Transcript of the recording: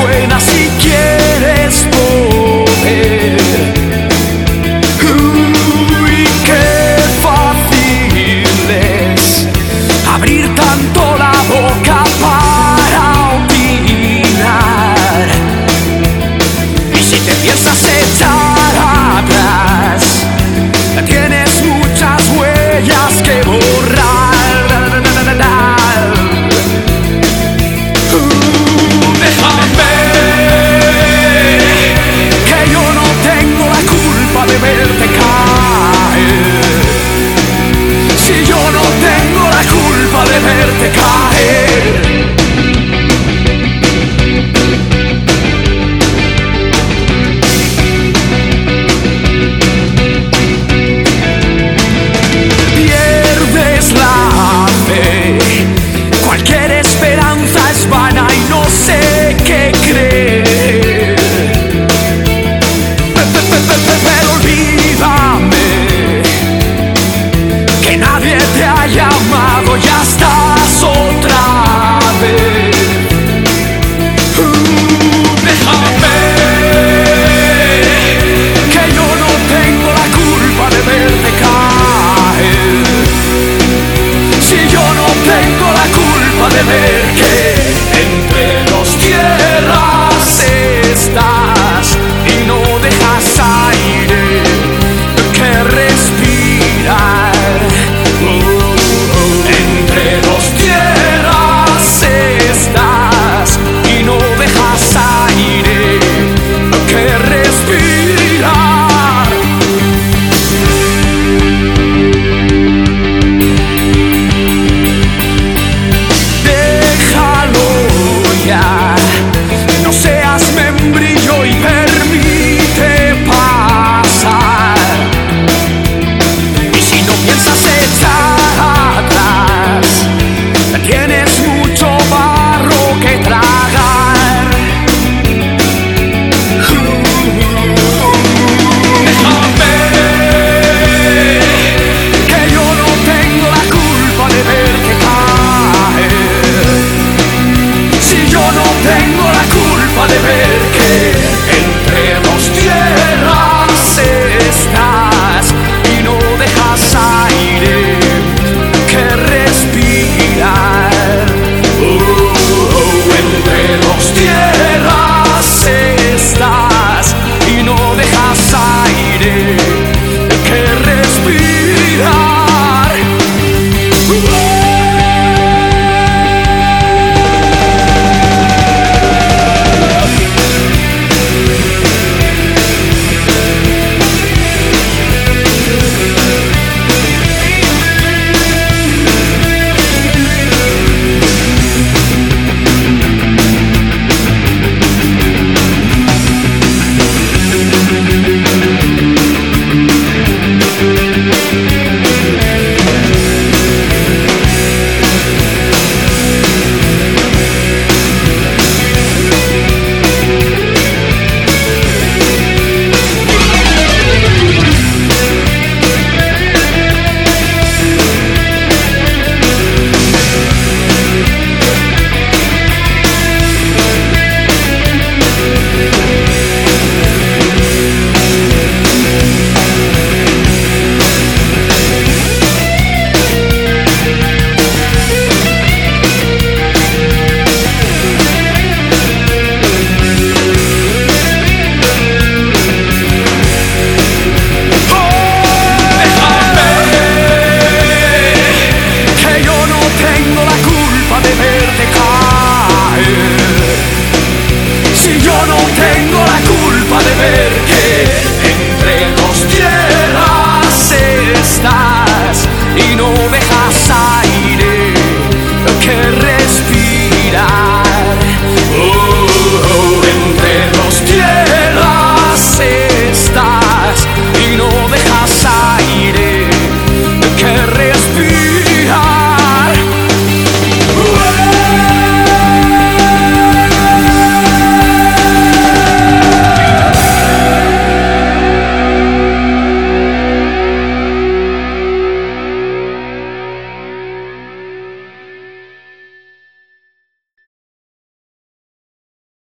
buena si quieres poder. Uy, qué fácil es abrir tanto la boca. chiamavo già sta no tengo la culpa de ver